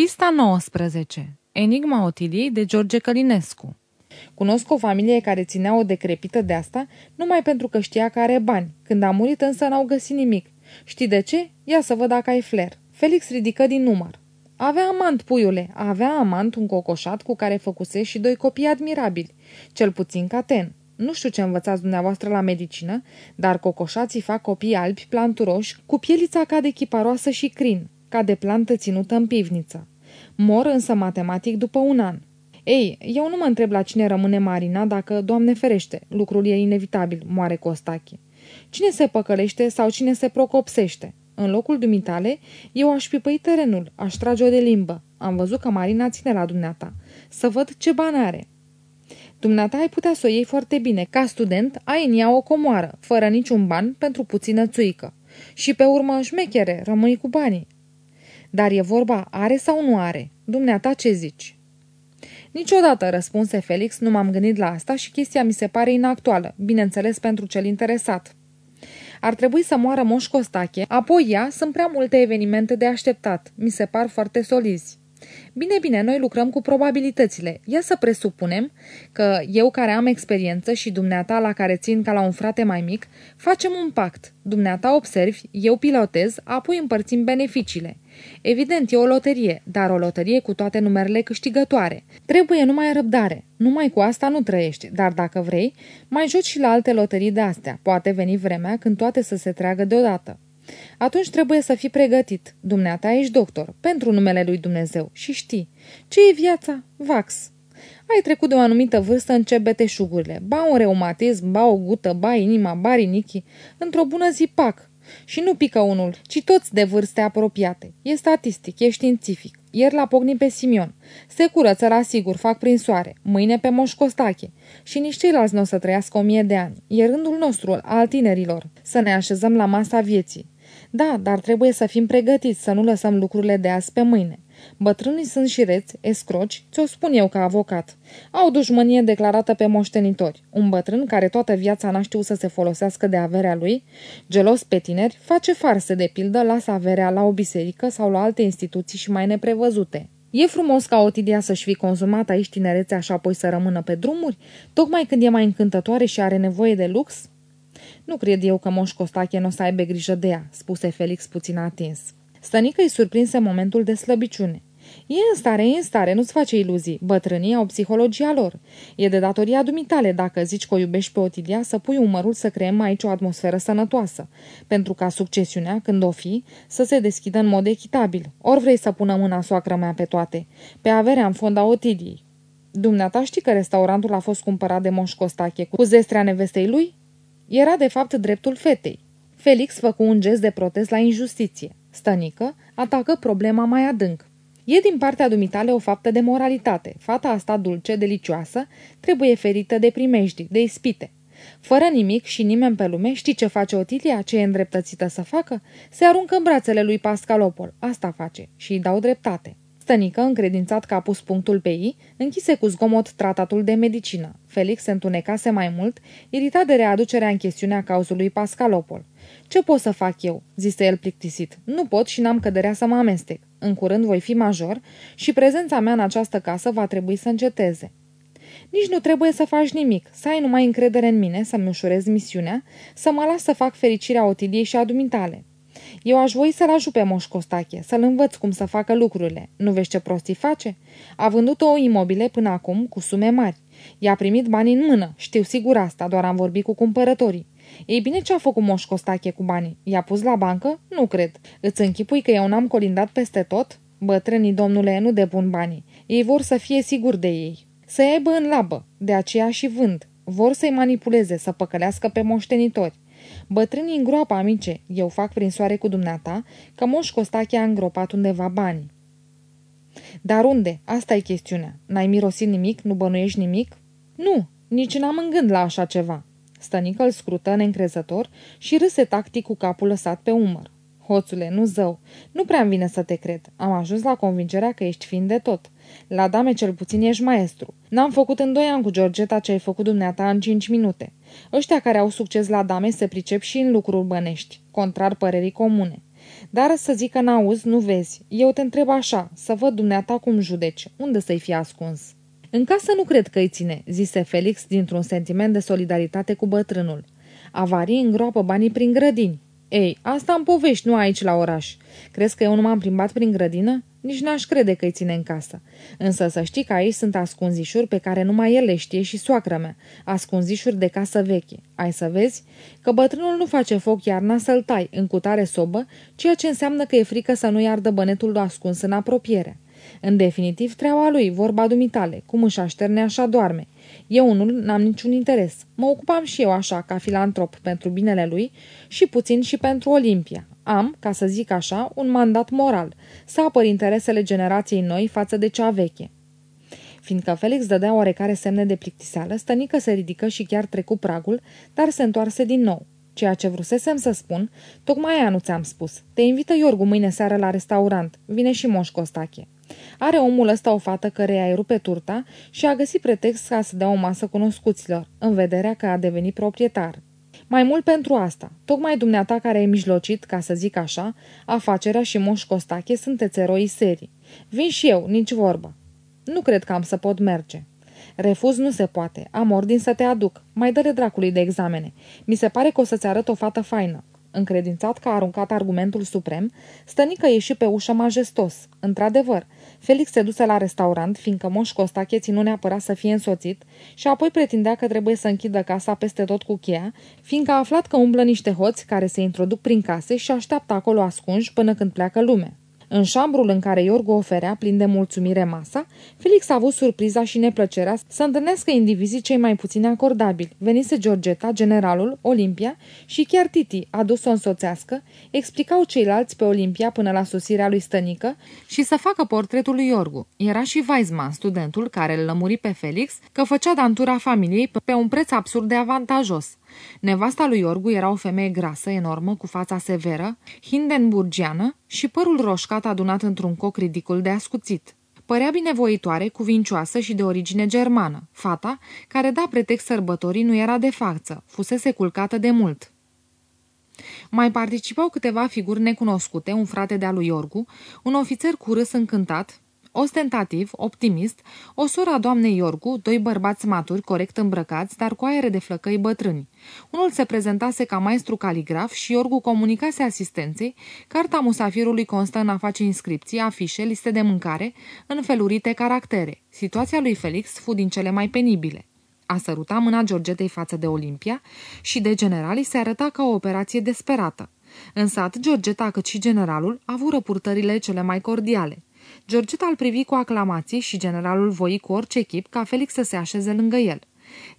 Pista 19. Enigma Otiliei de George Călinescu Cunosc o familie care ținea o decrepită de asta numai pentru că știa că are bani. Când a murit însă n-au găsit nimic. Știi de ce? Ia să văd dacă ai flair. Felix ridică din număr. Avea amant, puiule, avea amant un cocoșat cu care făcuse și doi copii admirabili, cel puțin caten. Nu știu ce învățați dumneavoastră la medicină, dar cocoșații fac copii albi planturoși, cu pielița ca de chiparoasă și crin, ca de plantă ținută în pivniță. Mor însă matematic după un an. Ei, eu nu mă întreb la cine rămâne Marina dacă, Doamne ferește, lucrul e inevitabil, moare Costache. Cine se păcălește sau cine se procopsește? În locul dumitale, eu aș pipăi terenul, aș trage-o de limbă. Am văzut că Marina ține la dumneata. Să văd ce bani are. Dumneata ai putea să o iei foarte bine. Ca student, ai în ea o comoară, fără niciun ban, pentru puțină țuică. Și pe urmă, șmechere, rămâi cu banii. Dar e vorba, are sau nu are? Dumneata ce zici? Niciodată, răspunse Felix, nu m-am gândit la asta și chestia mi se pare inactuală, bineînțeles pentru cel interesat. Ar trebui să moară Moș Costache, apoi ea sunt prea multe evenimente de așteptat. Mi se par foarte solizi. Bine, bine, noi lucrăm cu probabilitățile. Ia să presupunem că eu care am experiență și dumneata la care țin ca la un frate mai mic, facem un pact. Dumneata observi, eu pilotez, apoi împărțim beneficiile. Evident, e o loterie, dar o loterie cu toate numerele câștigătoare. Trebuie numai răbdare. Numai cu asta nu trăiești, dar dacă vrei, mai joci și la alte loterii de astea. Poate veni vremea când toate să se treagă deodată. Atunci trebuie să fii pregătit. Dumneata ești doctor, pentru numele lui Dumnezeu. Și știi. Ce e viața? Vax. Ai trecut de o anumită vârstă, încep beteșugurile. Ba un reumatism, ba o gută, ba inima, ba rinichii. Într-o bună zi, pac. Și nu pică unul, ci toți de vârste apropiate. E statistic, e științific. Ieri l-a pognit pe Simion. Se curăță la sigur, fac prin soare. Mâine pe Moș Costache. Și nici ceilalți nu o să trăiască o mie de ani. E rândul nostru, al tinerilor, să ne așezăm la masa vieții. Da, dar trebuie să fim pregătiți, să nu lăsăm lucrurile de azi pe mâine. Bătrânii sunt și reți, escroci, ți-o spun eu ca avocat. Au dușmănie declarată pe moștenitori. Un bătrân care toată viața n-a știut să se folosească de averea lui, gelos pe tineri, face farse de pildă, lasă averea la o biserică sau la alte instituții și mai neprevăzute. E frumos ca Otidia să-și fi consumat aici tinerețea și apoi să rămână pe drumuri, tocmai când e mai încântătoare și are nevoie de lux? Nu cred eu că Moș Costache nu o să aibă grijă de ea, spuse Felix puțin atins. Stănică îi surprinse momentul de slăbiciune. E în stare, e în stare, nu-ți face iluzii. Bătrânii au psihologia lor. E de datoria dumitale, dacă zici că o iubești pe Otilia, să pui umărul să creăm aici o atmosferă sănătoasă, pentru ca succesiunea, când o fi, să se deschidă în mod echitabil. Ori vrei să pună mâna soacră mea pe toate, pe averea în fonda Otiliei. Dumneata știi că restaurantul a fost cumpărat de Moș Costache cu zestrea nevestei lui? Era de fapt dreptul fetei. Felix făcu un gest de protest la injustiție. Stănică atacă problema mai adânc. E din partea dumitale o faptă de moralitate. Fata asta dulce, delicioasă, trebuie ferită de primejdii, de ispite. Fără nimic și nimeni pe lume, știi ce face Otilia, ce e îndreptățită să facă? Se aruncă în brațele lui Pascalopol. Asta face și îi dau dreptate. Stănică, încredințat că a pus punctul pe ei, închise cu zgomot tratatul de medicină. Felix se întunecase mai mult, iritat de readucerea în chestiune a cauzului Pascalopol. Ce pot să fac eu?" zise el plictisit. Nu pot și n-am căderea să mă amestec. În curând voi fi major și prezența mea în această casă va trebui să înceteze. Nici nu trebuie să faci nimic, să ai numai încredere în mine, să-mi ușurez misiunea, să mă las să fac fericirea Otiliei și a dumitale. Eu aș voi să-l ajut pe Moș Costache, să-l învăț cum să facă lucrurile. Nu vezi ce prostii face? A vândut o imobile până acum cu sume mari. I-a primit bani în mână, știu sigur asta, doar am vorbit cu cumpărătorii. Ei bine, ce a făcut Moș Costache cu banii? I-a pus la bancă? Nu cred. Îți închipui că eu n-am colindat peste tot? Bătrânii, domnule, nu depun banii. Ei vor să fie siguri de ei. Să aibă în labă, de aceea și vând. Vor să-i manipuleze, să păcălească pe moștenitori. Bătrânii îngroapă, amice, eu fac prin soare cu dumneata, că Moș Costache a îngropat undeva banii. Dar unde? Asta e chestiunea. N-ai mirosit nimic? Nu bănuiești nimic? Nu, nici n-am în gând la așa ceva. Stănică îl scrută neîncrezător și râse tactic cu capul lăsat pe umăr. Hoțule, nu zău, nu prea-mi vine să te cred. Am ajuns la convingerea că ești fin de tot. La dame cel puțin ești maestru. N-am făcut în doi ani cu Georgeta ce ai făcut dumneata în cinci minute. Ăștia care au succes la dame se pricep și în lucruri bănești, contrar părerii comune. Dar să zic că n-auzi, nu vezi. Eu te întreb așa, să văd dumneata cum judeci. Unde să-i fie ascuns? În casă nu cred că îi ține, zise Felix dintr-un sentiment de solidaritate cu bătrânul. Avarii îngroapă banii prin grădini. Ei, asta în povești, nu aici la oraș. Crezi că eu nu m-am plimbat prin grădină? Nici n-aș crede că îi ține în casă. Însă să știi că aici sunt ascunzișuri pe care numai el le știe și soacră mea. Ascunzișuri de casă veche. Ai să vezi că bătrânul nu face foc iarna să-l tai în cutare sobă, ceea ce înseamnă că e frică să nu-i ardă bănetul ascuns în apropiere. În definitiv, treaba lui, vorba dumitale, cum își așterne așa doarme. Eu unul n-am niciun interes. Mă ocupam și eu așa, ca filantrop, pentru binele lui și puțin și pentru Olimpia. Am, ca să zic așa, un mandat moral, să apăr interesele generației noi față de cea veche. Fiindcă Felix dădea oarecare semne de plictiseală, stănică se ridică și chiar trecu pragul, dar se întoarse din nou. Ceea ce vrusesem să spun, tocmai aia nu ți-am spus. Te invită Iorgu mâine seară la restaurant. Vine și Moș Costache. Are omul ăsta o fată căreia îi rupe turta și a găsit pretext ca să dea o masă cunoscuților, în vederea că a devenit proprietar. Mai mult pentru asta, tocmai dumneata care e mijlocit, ca să zic așa, afacerea și Moș Costache sunteți eroii serii. Vin și eu, nici vorbă. Nu cred că am să pot merge. Refuz nu se poate. Am ordin să te aduc. Mai dă dracului de examene. Mi se pare că o să-ți arăt o fată faină. Încredințat că a aruncat argumentul suprem, stănică ieși pe ușă majestos. Într-adevăr, Felix se duse la restaurant, fiindcă Moș Costache ținu neapărat să fie însoțit și apoi pretindea că trebuie să închidă casa peste tot cu cheia, fiindcă a aflat că umblă niște hoți care se introduc prin case și așteaptă acolo ascunși până când pleacă lumea. În șambrul în care Iorgu oferea, plin de mulțumire masa, Felix a avut surpriza și neplăcerea să întâlnească indivizii cei mai puțini acordabili. Venise Georgeta, generalul, Olimpia și chiar Titi, adus-o însoțească, explicau ceilalți pe Olimpia până la sosirea lui Stănică și să facă portretul lui Iorgu. Era și Weizmann, studentul care îl lămuri pe Felix că făcea dantura familiei pe un preț absurd de avantajos. Nevasta lui Iorgu era o femeie grasă, enormă, cu fața severă, hindenburgiană și părul roșcat adunat într-un coc ridicul de ascuțit. Părea binevoitoare, cuvincioasă și de origine germană. Fata, care da pretext sărbătorii, nu era de față, fusese culcată de mult. Mai participau câteva figuri necunoscute, un frate de-a lui Iorgu, un ofițer cu râs încântat, Ostentativ, optimist, o sora doamnei Iorgu, doi bărbați maturi, corect îmbrăcați, dar cu aere de flăcăi bătrâni. Unul se prezentase ca maestru caligraf și Iorgu comunicase asistenței, carta musafirului constă în a face inscripții, afișe, liste de mâncare, în felurite caractere. Situația lui Felix fu din cele mai penibile. A săruta mâna Georgetei față de Olimpia și de generali se arăta ca o operație desperată. Însă atât Georgeta cât și generalul avură purtările cele mai cordiale. Georgeta îl privi cu aclamații și generalul voi cu orice chip ca Felix să se așeze lângă el.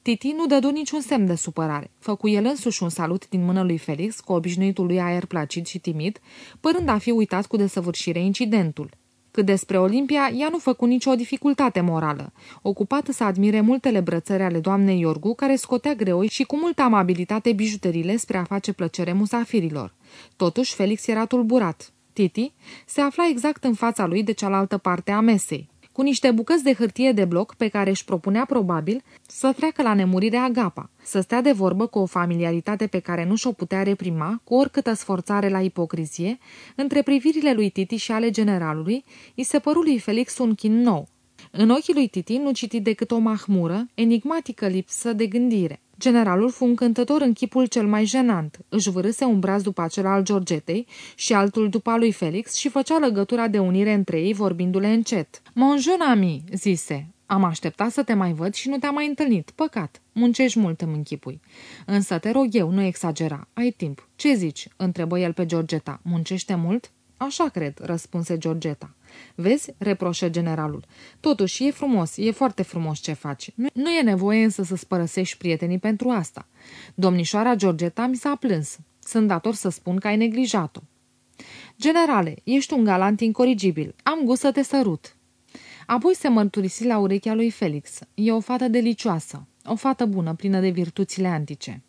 Titi nu dădu niciun semn de supărare. Făcu el însuși un salut din mână lui Felix cu obișnuitul lui aer placid și timid, părând a fi uitat cu desăvârșire incidentul. Cât despre Olimpia, ea nu făcu nicio dificultate morală, ocupată să admire multele brățări ale doamnei Iorgu, care scotea greoi și cu multă amabilitate bijuterile spre a face plăcere musafirilor. Totuși, Felix era tulburat. Titi se afla exact în fața lui de cealaltă parte a mesei, cu niște bucăți de hârtie de bloc pe care își propunea probabil să treacă la nemurirea Agapa, să stea de vorbă cu o familiaritate pe care nu și-o putea reprima, cu oricâtă sforțare la ipocrizie, între privirile lui Titi și ale generalului, îi se păru lui Felix un chin nou. În ochii lui Titi nu citi decât o mahmură, enigmatică lipsă de gândire. Generalul fu încântător în chipul cel mai jenant. Își vârâse un braț după acela al Georgetei și altul după al lui Felix și făcea legătura de unire între ei vorbindu-le încet. Mon jeune ami, zise, am așteptat să te mai văd și nu te-am mai întâlnit. Păcat. Muncești mult, îmi închipui. Însă te rog eu, nu exagera. Ai timp. Ce zici? întrebă el pe Georgeta. Muncește mult? Așa cred, răspunse Georgeta. Vezi?" reproșă generalul. Totuși, e frumos, e foarte frumos ce faci. Nu, nu e nevoie însă să-ți părăsești prietenii pentru asta. Domnișoara Georgeta mi s-a plâns. Sunt dator să spun că ai neglijat-o. Generale, ești un galant incorrigibil. Am gust să te sărut. Apoi se mărturisi la urechea lui Felix. E o fată delicioasă, o fată bună, plină de virtuțile antice.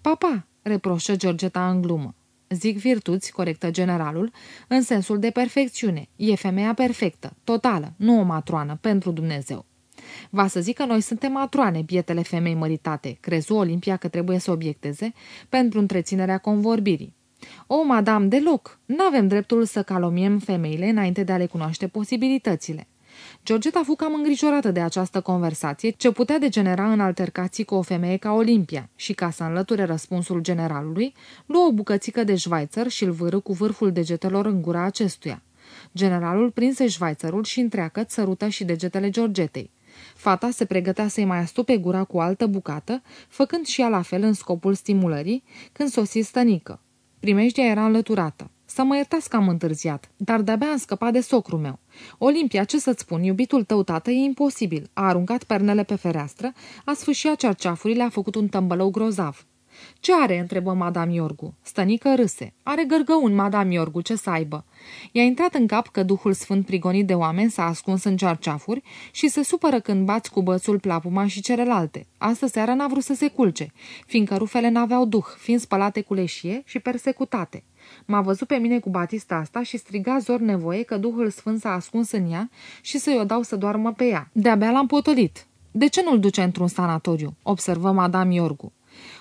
Papa, reproșă Georgeta în glumă. Zic virtuți, corectă generalul, în sensul de perfecțiune. E femeia perfectă, totală, nu o matroană, pentru Dumnezeu. Va să zic că noi suntem matroane, bietele femei măritate, crezu Olimpia că trebuie să obiecteze pentru întreținerea convorbirii. O, madame, deloc! N-avem dreptul să calomiem femeile înainte de a le cunoaște posibilitățile. Georgeta fu cam îngrijorată de această conversație, ce putea degenera în altercații cu o femeie ca Olimpia și, ca să înlăture răspunsul generalului, luă o bucățică de șvaițăr și îl vârâ cu vârful degetelor în gura acestuia. Generalul prinse șvaițărul și întreacă sărută și degetele Georgetei. Fata se pregătea să-i mai astupe gura cu altă bucată, făcând și ea la fel în scopul stimulării, când sosi stănică. Primejdia era înlăturată. Să mă iertați că am întârziat, dar de-abia am scăpat de socru meu. Olimpia, ce să-ți spun, iubitul tău tată e imposibil. A aruncat pernele pe fereastră, a sfâșiat cerceafurile, a făcut un tămbălău grozav. Ce are?" întrebă Madame Iorgu. Stănică râse. Are gărgăun, Madame Iorgu, ce să aibă?" I-a intrat în cap că Duhul Sfânt prigonit de oameni s-a ascuns în cearceafuri și se supără când bați cu bățul plapuma și celelalte. Astă seară n-a vrut să se culce, fiindcă rufele n-aveau duh, fiind spălate cu leșie și persecutate. M-a văzut pe mine cu batista asta și striga zor nevoie că Duhul Sfânt s-a ascuns în ea și să-i o dau să doarmă pe ea. De-abia l-am potolit. De ce nu-l duce într-un sanatoriu?" observă Madame Iorgu.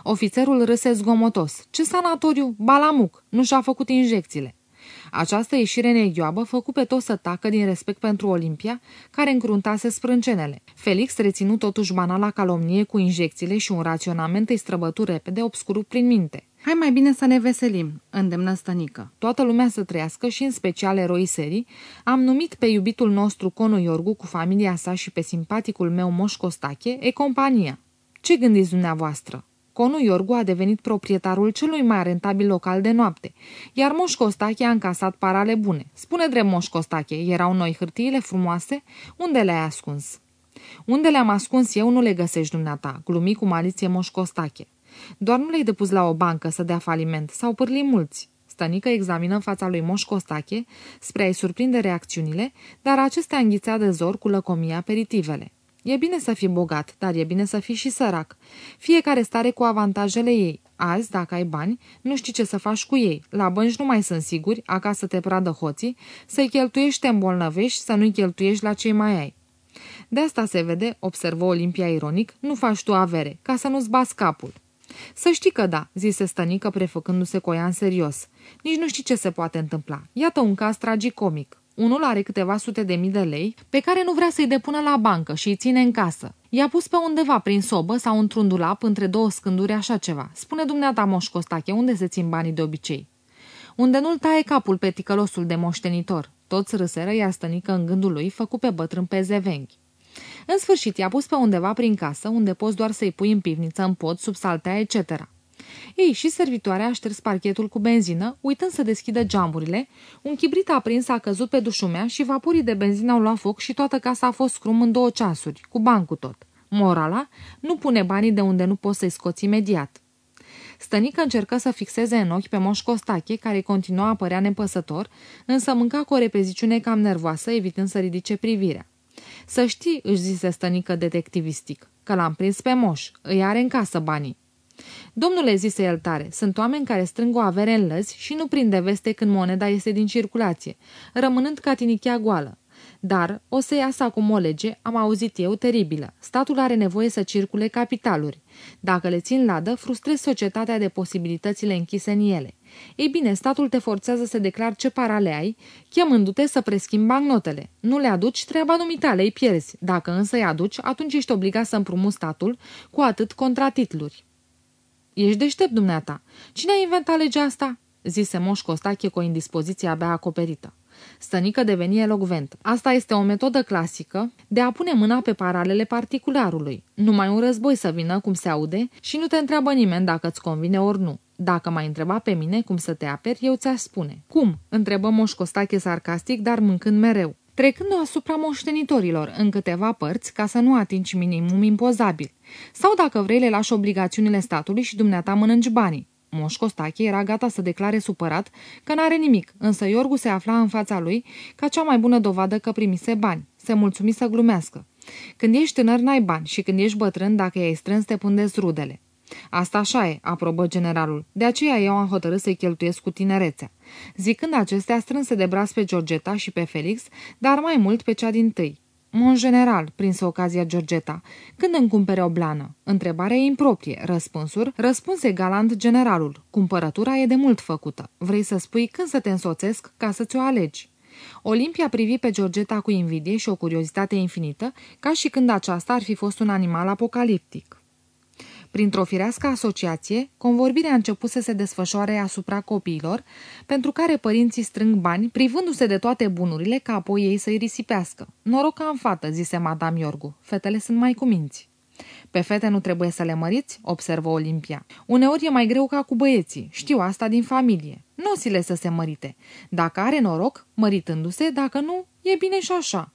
Ofițerul râse zgomotos. Ce sanatoriu? Balamuc. Nu și-a făcut injecțiile. Această ieșire neghioabă făcu pe toți să tacă din respect pentru Olimpia, care încruntase sprâncenele. Felix reținut totuși banala calomnie cu injecțiile și un raționament îi străbătu repede, obscuru prin minte. Hai mai bine să ne veselim, îndemnă stănică. Toată lumea să trăiască și în special eroii serii, am numit pe iubitul nostru Conu Iorgu cu familia sa și pe simpaticul meu Moș Costache e compania. Ce gândiți dumneavoastră? Conu Iorgu a devenit proprietarul celui mai rentabil local de noapte, iar Moș Costache a încasat parale bune. Spune drept Moș Costache, erau noi hârtiile frumoase? Unde le-ai ascuns? Unde le-am ascuns eu nu le găsești dumneata, glumi cu maliție Moș Costache. Doar nu le-ai depus la o bancă să dea faliment, sau pârli mulți. Stănică examină fața lui Moș Costache spre a-i surprinde reacțiunile, dar acestea înghițea de zor cu lăcomia aperitivele. E bine să fii bogat, dar e bine să fii și sărac. Fiecare stare cu avantajele ei. Azi, dacă ai bani, nu știi ce să faci cu ei. La bănci nu mai sunt siguri, acasă te pradă hoții, să-i cheltuiești, te îmbolnăvești, să nu-i cheltuiești la cei mai ai. De asta se vede, observă Olimpia ironic, nu faci tu avere, ca să nu-ți bați capul. Să știi că da, zise stănică prefăcându-se în serios. Nici nu știi ce se poate întâmpla. Iată un caz tragicomic. Unul are câteva sute de mii de lei pe care nu vrea să-i depună la bancă și îi ține în casă. I-a pus pe undeva prin sobă sau într-un dulap între două scânduri așa ceva. Spune dumneata Moș Costache, unde se țin banii de obicei? Unde nu-l taie capul pe ticălosul de moștenitor. Toți râseră, iar stănică în gândul lui, făcut pe bătrân pe zevenghi. În sfârșit, i-a pus pe undeva prin casă, unde poți doar să-i pui în pivniță, în pod, sub saltea, etc. Ei, și servitoarea a șters parchetul cu benzină, uitând să deschidă geamurile, un chibrit aprins a căzut pe dușumea și vaporii de benzină au luat foc și toată casa a fost scrum în două ceasuri, cu bani cu tot. Morala, nu pune banii de unde nu poți să-i scoți imediat. Stănică încercă să fixeze în ochi pe Moș Costache, care continua apărea nepăsător, însă mânca cu o repeziciune cam nervoasă, evitând să ridice privirea. Să știi, își zise stănică detectivistic, că l-am prins pe Moș, îi are în casă banii. Domnule, zise el tare, sunt oameni care strâng o avere în lăzi și nu prinde veste când moneda este din circulație, rămânând ca tinichea goală. Dar o să iasă acum o lege, am auzit eu, teribilă. Statul are nevoie să circule capitaluri. Dacă le țin ladă, frustrezi societatea de posibilitățile închise în ele. Ei bine, statul te forțează să declar ce parale ai, chemându-te să preschimbi bancnotele. Nu le aduci, treaba numitale, îi pierzi. Dacă însă îi aduci, atunci ești obligat să împrumuți statul cu atât contratitluri. Ești deștept, dumneata. Cine a inventat legea asta?" zise Moș Costache cu o indispoziție abia acoperită. Stănică deveni elogvent. Asta este o metodă clasică de a pune mâna pe paralele particularului. Numai un război să vină, cum se aude, și nu te întreabă nimeni dacă îți convine ori nu. Dacă m-ai întreba pe mine cum să te aperi, eu ți-aș spune. Cum? întrebă Moș Școstache sarcastic, dar mâncând mereu trecând-o asupra moștenitorilor în câteva părți ca să nu atingi minimum impozabil. Sau dacă vrei le lași obligațiunile statului și dumneata mănânci banii. Moș Costache era gata să declare supărat că n-are nimic, însă Iorgu se afla în fața lui ca cea mai bună dovadă că primise bani. Se mulțumi să glumească. Când ești tânăr, n-ai bani și când ești bătrân, dacă i-ai strâns, te pândezi rudele. Asta așa e, aprobă generalul. De aceea eu am hotărât să-i cheltuiesc cu tinerețea. Zicând acestea, strânse de braț pe Georgeta și pe Felix, dar mai mult pe cea din tâi. Mon general, prinse ocazia Georgeta. Când îmi cumpere o blană? Întrebarea e improprie. Răspunsuri? Răspunse galant generalul. Cumpărătura e de mult făcută. Vrei să spui când să te însoțesc ca să ți-o alegi? Olimpia privi pe Georgeta cu invidie și o curiozitate infinită, ca și când aceasta ar fi fost un animal apocaliptic. Printr-o firească asociație, convorbirea a început să se desfășoare asupra copiilor, pentru care părinții strâng bani, privându-se de toate bunurile ca apoi ei să-i risipească. Noroc am fată, zise Madame Iorgu. Fetele sunt mai cuminți. Pe fete nu trebuie să le măriți, observă Olimpia. Uneori e mai greu ca cu băieții, știu asta din familie. Nu o le să se mărite. Dacă are noroc, măritându-se, dacă nu, e bine și așa.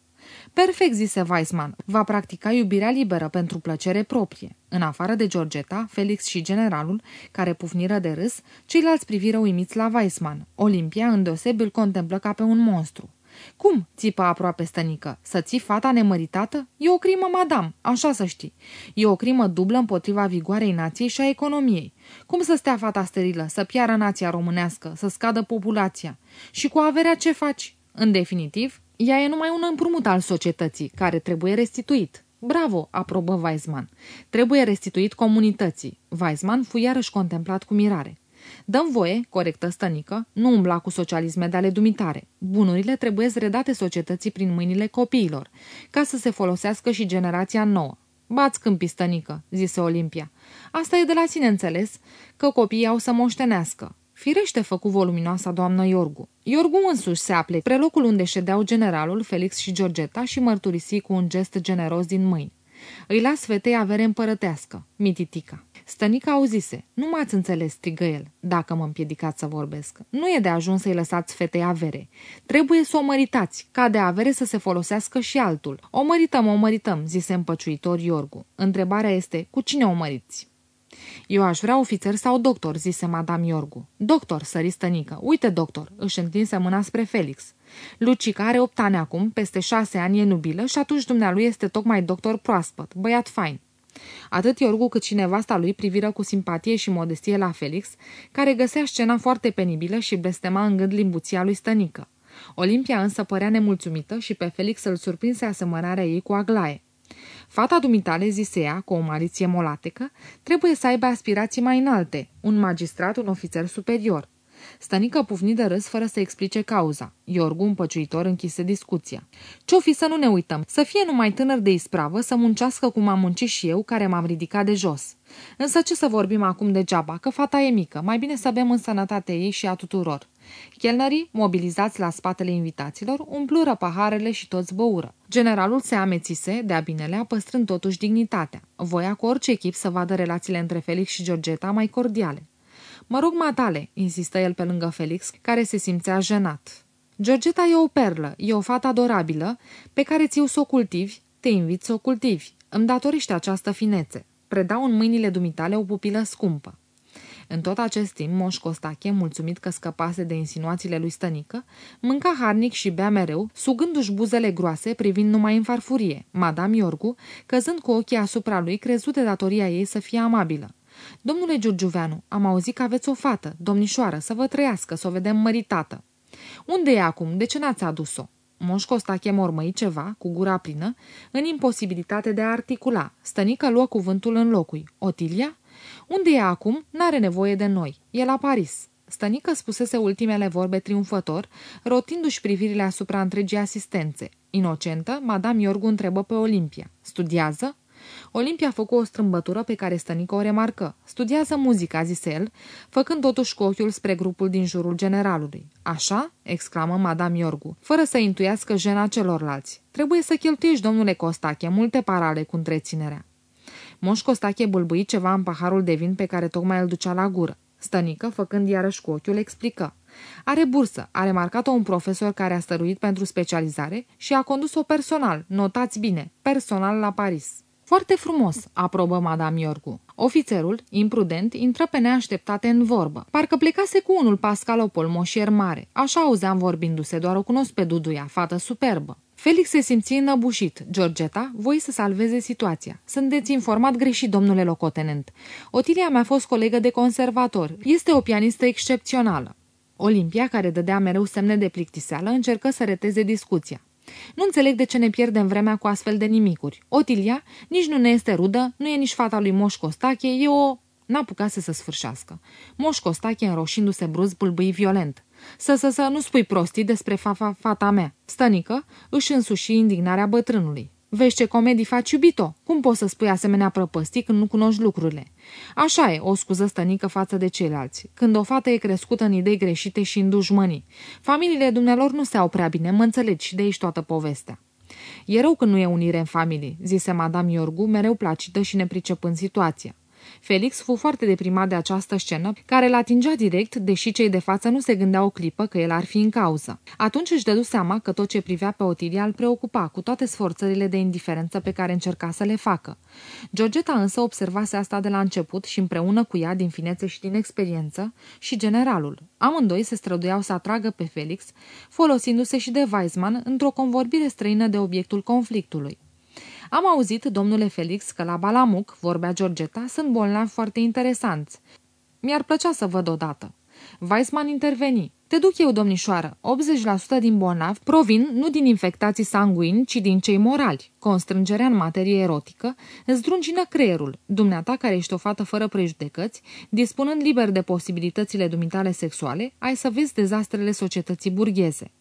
Perfect, zise Weissman. Va practica iubirea liberă pentru plăcere proprie. În afară de Georgeta, Felix și generalul, care pufniră de râs, ceilalți priviră uimiți la Weissman. Olimpia îndeoseb îl contemplă ca pe un monstru. Cum?" țipă aproape stănică. Să ții fata nemăritată? E o crimă, madam, așa să știi. E o crimă dublă împotriva vigoarei nației și a economiei. Cum să stea fata sterilă, să piară nația românească, să scadă populația? Și cu averea ce faci? În definitiv, ea e numai un împrumut al societății, care trebuie restituit. Bravo, aprobă Weizmann. Trebuie restituit comunității. Weizmann fu iarăși contemplat cu mirare. Dăm voie, corectă stănică, nu umbla cu socialisme de ale dumitare. Bunurile trebuie redate societății prin mâinile copiilor, ca să se folosească și generația nouă. Bați câmpii, stănică, zise Olimpia. Asta e de la sine înțeles, că copiii au să moștenească. Firește făcu voluminoasa doamnă Iorgu. Iorgu însuși se aple pre locul unde ședeau generalul, Felix și Georgeta și mărturisi cu un gest generos din mâini. Îi las fetei avere împărătească, mititica. Stănica auzise. Nu m-ați înțeles, strigă el, dacă mă împiedicați să vorbesc. Nu e de ajuns să-i lăsați fetei avere. Trebuie să o măritați, ca de avere să se folosească și altul. O mărităm, o mărităm, zise împăciuitor Iorgu. Întrebarea este, cu cine o măriți? Eu aș vrea ofițer sau doctor, zise Madame Iorgu. Doctor, sări stănică. Uite, doctor, își întinse mâna spre Felix. Lucica are opt ani acum, peste șase ani e nubilă și atunci dumnealui este tocmai doctor proaspăt, băiat fain. Atât Iorgu cât și nevasta lui priviră cu simpatie și modestie la Felix, care găsea scena foarte penibilă și blestema în gând limbuția lui stănică. Olimpia însă părea nemulțumită și pe Felix îl surprinse asemănarea ei cu Aglaie. Fata dumitale, zise ea, cu o maliție molatecă, trebuie să aibă aspirații mai înalte, un magistrat, un ofițer superior. Stănică pufni de râs fără să explice cauza. Iorgu, împăciuitor, închise discuția. Ce-o fi să nu ne uităm? Să fie numai tânăr de ispravă, să muncească cum am muncit și eu, care m-am ridicat de jos. Însă ce să vorbim acum degeaba, că fata e mică, mai bine să bem în sănătatea ei și a tuturor. Chelnerii, mobilizați la spatele invitaților, umplură paharele și toți băură. Generalul se amețise, de-a binelea, păstrând totuși dignitatea. Voia cu orice echip să vadă relațiile între Felix și Georgeta mai cordiale. Mă rog, matale, insistă el pe lângă Felix, care se simțea jenat. Georgeta e o perlă, e o fată adorabilă, pe care ți-o să o cultivi, te invit să o cultivi. Îmi datorește această finețe. Predau în mâinile dumitale o pupilă scumpă. În tot acest timp, Moș Costache, mulțumit că scăpase de insinuațiile lui Stănică, mânca harnic și bea mereu, sugându-și buzele groase, privind numai în farfurie. Madame Iorgu, căzând cu ochii asupra lui, crezut de datoria ei să fie amabilă. Domnule Giurgiuveanu, am auzit că aveți o fată, domnișoară, să vă trăiască, să o vedem măritată. Unde e acum? De ce n-ați adus-o? Moș Costache mormăi ceva, cu gura plină, în imposibilitate de a articula. Stănică luă cuvântul în locui. Otilia? Unde e acum? N-are nevoie de noi. E la Paris. Stănică spusese ultimele vorbe triumfător, rotindu-și privirile asupra întregii asistențe. Inocentă, Madame Iorgu întrebă pe Olimpia. Studiază? Olimpia a făcut o strâmbătură pe care Stănică o remarcă. Studiază muzica, zise el, făcând totuși cu ochiul spre grupul din jurul generalului. Așa? exclamă Madame Iorgu, fără să intuiască jena celorlalți. Trebuie să cheltuiești, domnule Costache, multe parale cu întreținerea. Moș Costache bâlbâi ceva în paharul de vin pe care tocmai îl ducea la gură. Stănică, făcând iarăși cu ochiul, explică. Are bursă, a remarcat-o un profesor care a stăruit pentru specializare și a condus-o personal, notați bine, personal la Paris. Foarte frumos, aprobă Madame Iorgu. Ofițerul, imprudent, intră pe neașteptate în vorbă. Parcă plecase cu unul Pascalopol, moșier mare. Așa auzeam vorbindu-se, doar o cunosc pe Duduia, fată superbă. Felix se simți înăbușit. Georgeta voi să salveze situația. Sunteți informat greșit, domnule locotenent. Otilia mi-a fost colegă de conservator. Este o pianistă excepțională. Olimpia, care dădea mereu semne de plictiseală, încercă să reteze discuția. Nu înțeleg de ce ne pierdem vremea cu astfel de nimicuri. Otilia nici nu ne este rudă, nu e nici fata lui Moș Costache, e o... N-a să se sfârșească. Moș Costache, înroșindu-se brusc, bâlbâi violent. Să, să, să, nu spui prostii despre fa, fa fata mea. Stănică își însuși indignarea bătrânului. Vezi ce comedii faci, iubito? Cum poți să spui asemenea prăpăstii când nu cunoști lucrurile? Așa e, o scuză stănică față de ceilalți. Când o fată e crescută în idei greșite și în dușmănii. Familiile dumnealor nu se au prea bine, mă înțelegi și de aici toată povestea. E rău că nu e unire în familie, zise Madame Iorgu, mereu placidă și nepricepând situația. Felix fu foarte deprimat de această scenă, care îl atingea direct, deși cei de față nu se gândeau o clipă că el ar fi în cauză. Atunci își dădu seama că tot ce privea pe Otilia îl preocupa, cu toate sforțările de indiferență pe care încerca să le facă. Georgeta însă observase asta de la început și împreună cu ea, din finețe și din experiență, și generalul. Amândoi se străduiau să atragă pe Felix, folosindu-se și de Weizmann într-o convorbire străină de obiectul conflictului. Am auzit, domnule Felix, că la Balamuc, vorbea Georgeta, sunt bolnavi foarte interesanți. Mi-ar plăcea să văd odată. Weissman interveni. Te duc eu, domnișoară. 80% din bolnavi provin nu din infectații sanguini, ci din cei morali. Constrângerea în materie erotică îți drungină creierul. Dumneata, care ești o fată fără prejudecăți, dispunând liber de posibilitățile dumitale sexuale, ai să vezi dezastrele societății burgheze.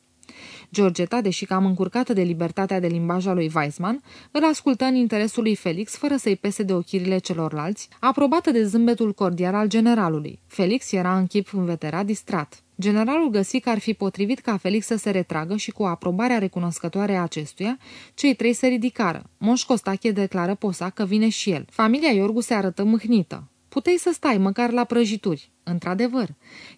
Georgeta, deși cam încurcată de libertatea de limbaj a lui Weissman, îl ascultă în interesul lui Felix fără să-i pese de ochirile celorlalți, aprobată de zâmbetul cordial al generalului. Felix era în chip înveterat distrat. Generalul găsi că ar fi potrivit ca Felix să se retragă și cu aprobarea recunoscătoare a acestuia, cei trei se ridicară. Moș Costache declară posa că vine și el. Familia Iorgu se arătă mâhnită. Puteai să stai măcar la prăjituri. Într-adevăr,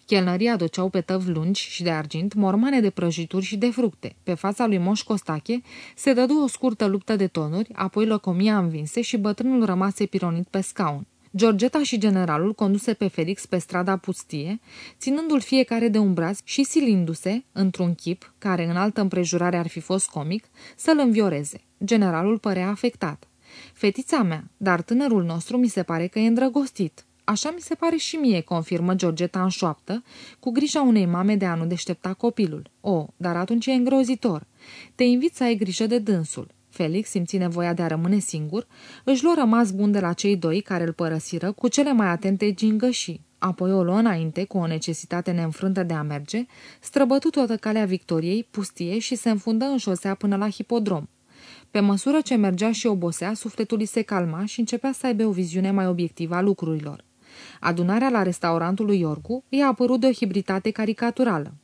chelnării aduceau pe tăvi lungi și de argint mormane de prăjituri și de fructe. Pe fața lui Moș Costache se dădu o scurtă luptă de tonuri, apoi locomia învinse și bătrânul rămase pironit pe scaun. Georgeta și generalul conduse pe Felix pe strada pustie, ținându-l fiecare de un braț și silindu-se, într-un chip, care în altă împrejurare ar fi fost comic, să-l învioreze. Generalul părea afectat. Fetița mea, dar tânărul nostru mi se pare că e îndrăgostit. Așa mi se pare și mie, confirmă Georgeta în șoaptă, cu grija unei mame de a nu deștepta copilul. O, dar atunci e îngrozitor. Te invit să ai grijă de dânsul. Felix simți nevoia de a rămâne singur, își luă rămas bun de la cei doi care îl părăsiră cu cele mai atente gingășii. Apoi o luă înainte cu o necesitate neînfrântă de a merge, străbătu toată calea victoriei, pustie și se înfundă în șosea până la hipodrom. Pe măsură ce mergea și obosea, sufletul îi se calma și începea să aibă o viziune mai obiectivă a lucrurilor. Adunarea la restaurantul lui Iorcu i-a apărut de o hibritate caricaturală.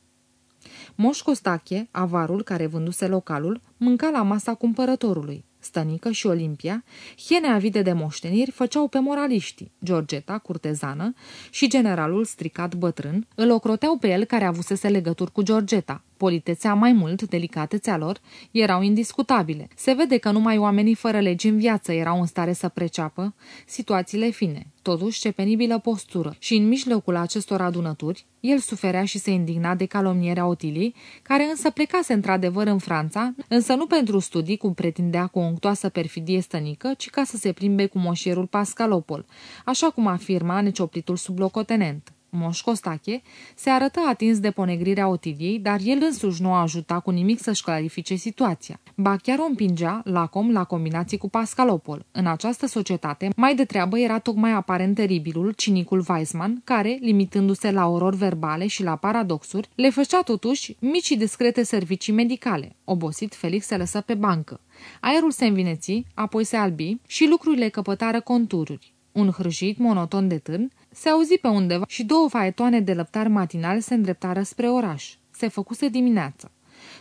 Moș Costache, avarul care vânduse localul, mânca la masa cumpărătorului. Stănică și Olimpia, hiene avide de moșteniri, făceau pe moraliști. Georgeta, curtezană, și generalul stricat bătrân îl ocroteau pe el care avusese legături cu Georgeta. Politețea mai mult, delicatețea lor, erau indiscutabile. Se vede că numai oamenii fără legi în viață erau în stare să preceapă situațiile fine. Totuși, ce penibilă postură. Și în mijlocul acestor adunături, el suferea și se indigna de calomnierea Otilii, care însă plecase într-adevăr în Franța, însă nu pentru studii, cum pretindea cu o unctoasă perfidie stănică, ci ca să se plimbe cu moșierul Pascalopol, așa cum afirma necioplitul sublocotenent. Moș Costache se arătă atins de ponegrirea Otiliei, dar el însuși nu a ajutat cu nimic să-și clarifice situația. Ba chiar o împingea, lacom, la combinații cu Pascalopol. În această societate, mai de treabă era tocmai aparent teribilul, cinicul Weissman, care, limitându-se la orori verbale și la paradoxuri, le făcea totuși mici și discrete servicii medicale. Obosit, Felix se lăsă pe bancă. Aerul se învineți, apoi se albi și lucrurile căpătară contururi. Un hârjit monoton de târn se auzi pe undeva și două faetoane de lăptar matinal se îndreptară spre oraș. Se făcuse dimineață.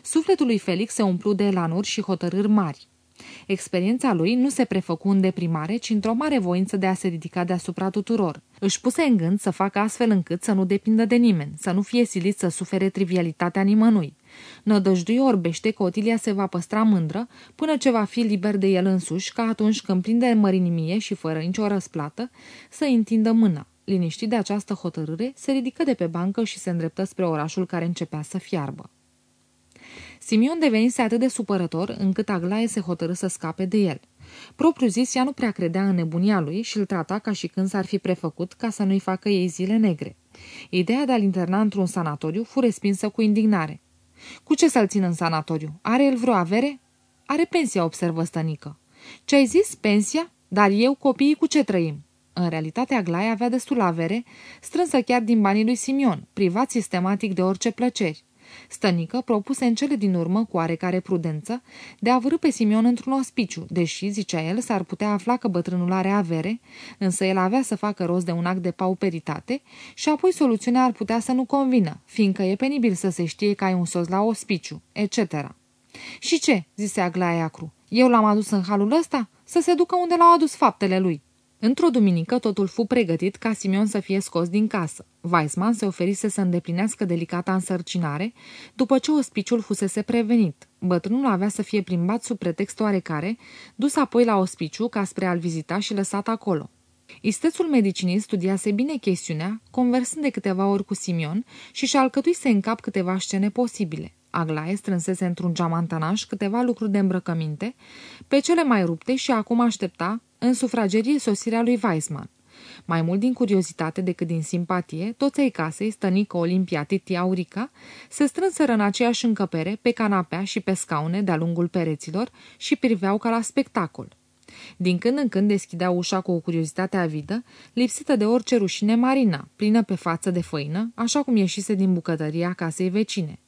Sufletul lui Felix se umplu de elanuri și hotărâri mari. Experiența lui nu se prefăcu în deprimare, ci într-o mare voință de a se ridica deasupra tuturor. Își puse în gând să facă astfel încât să nu depindă de nimeni, să nu fie silit să sufere trivialitatea nimănui. Nădăjdui orbește că Otilia se va păstra mândră până ce va fi liber de el însuși, ca atunci când plin de mărinimie și fără nicio răsplată, să întindă mâna. Liniștit de această hotărâre, se ridică de pe bancă și se îndreptă spre orașul care începea să fiarbă. Simion devenise atât de supărător încât Aglaie se hotărâ să scape de el. Propriu zis, ea nu prea credea în nebunia lui și îl trata ca și când s-ar fi prefăcut ca să nu-i facă ei zile negre. Ideea de a-l interna într-un sanatoriu fu respinsă cu indignare. Cu ce să-l țin în sanatoriu? Are el vreo avere? Are pensia, observă stănică. Ce ai zis? Pensia? Dar eu, copiii, cu ce trăim? În realitate, Aglaia avea destul avere, strânsă chiar din banii lui Simion, privat sistematic de orice plăceri. Stănică propuse în cele din urmă, cu oarecare prudență, de a vârâ pe Simion într-un ospiciu, deși, zicea el, s-ar putea afla că bătrânul are avere, însă el avea să facă rost de un act de pauperitate și apoi soluțiunea ar putea să nu convină, fiindcă e penibil să se știe că ai un soț la ospiciu, etc. Și ce?" zise Aglaia Acru. Eu l-am adus în halul ăsta? Să se ducă unde l-au adus faptele lui." Într-o duminică totul fu pregătit ca Simion să fie scos din casă. Weisman se oferise să îndeplinească delicata însărcinare după ce ospiciul fusese prevenit. Bătrânul avea să fie plimbat sub pretext oarecare, dus apoi la ospiciu ca spre a-l vizita și lăsat acolo. Istețul medicinist studiase bine chestiunea, conversând de câteva ori cu Simion și și-a alcătuise în cap câteva scene posibile. Aglaie strânsese într-un geamantanaș câteva lucruri de îmbrăcăminte, pe cele mai rupte și acum aștepta, în sufragerie, sosirea lui Weisman. Mai mult din curiozitate decât din simpatie, toți ai casei, stănică Olimpia, Titi, Aurica, se strânseră în aceeași încăpere, pe canapea și pe scaune de-a lungul pereților și priveau ca la spectacol. Din când în când deschidea ușa cu o curiozitate avidă, lipsită de orice rușine Marina, plină pe față de făină, așa cum ieșise din bucătăria casei vecine.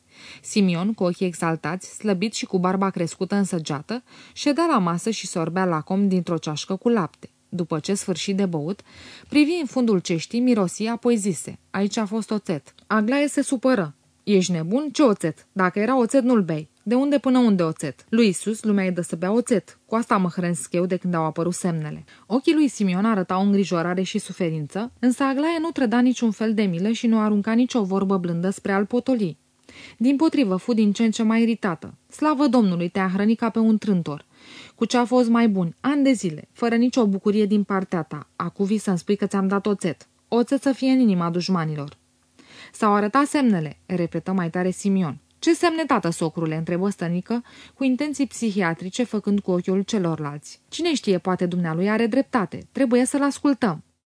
Simion, cu ochii exaltați, slăbit și cu barba crescută însăgeată, ședea la masă și sorbea lacom dintr-o ceașcă cu lapte. După ce sfârși de băut, privi în fundul ceștii, mirosi, apoi zise, aici a fost oțet. Aglaie se supără. Ești nebun? Ce oțet? Dacă era oțet, nu-l bei. De unde până unde oțet? Lui Isus, lumea e de să bea oțet. Cu asta mă hrănesc eu de când au apărut semnele. Ochii lui Simion arătau îngrijorare și suferință, însă Aglaie nu trăda niciun fel de milă și nu arunca nicio vorbă blândă spre al potolii. Din potrivă, fu din ce în ce mai iritată. Slavă Domnului, te-a hrănit ca pe un trântor. Cu ce a fost mai bun, ani de zile, fără nicio bucurie din partea ta. Acu vii să-mi spui că ți-am dat oțet. Oțet să fie în inima dușmanilor. S-au arătat semnele, repetă mai tare Simion. Ce semne, tată, socrule?" întrebă stănică, cu intenții psihiatrice, făcând cu ochiul celorlalți. Cine știe, poate dumnealui are dreptate. Trebuie să-l ascultăm."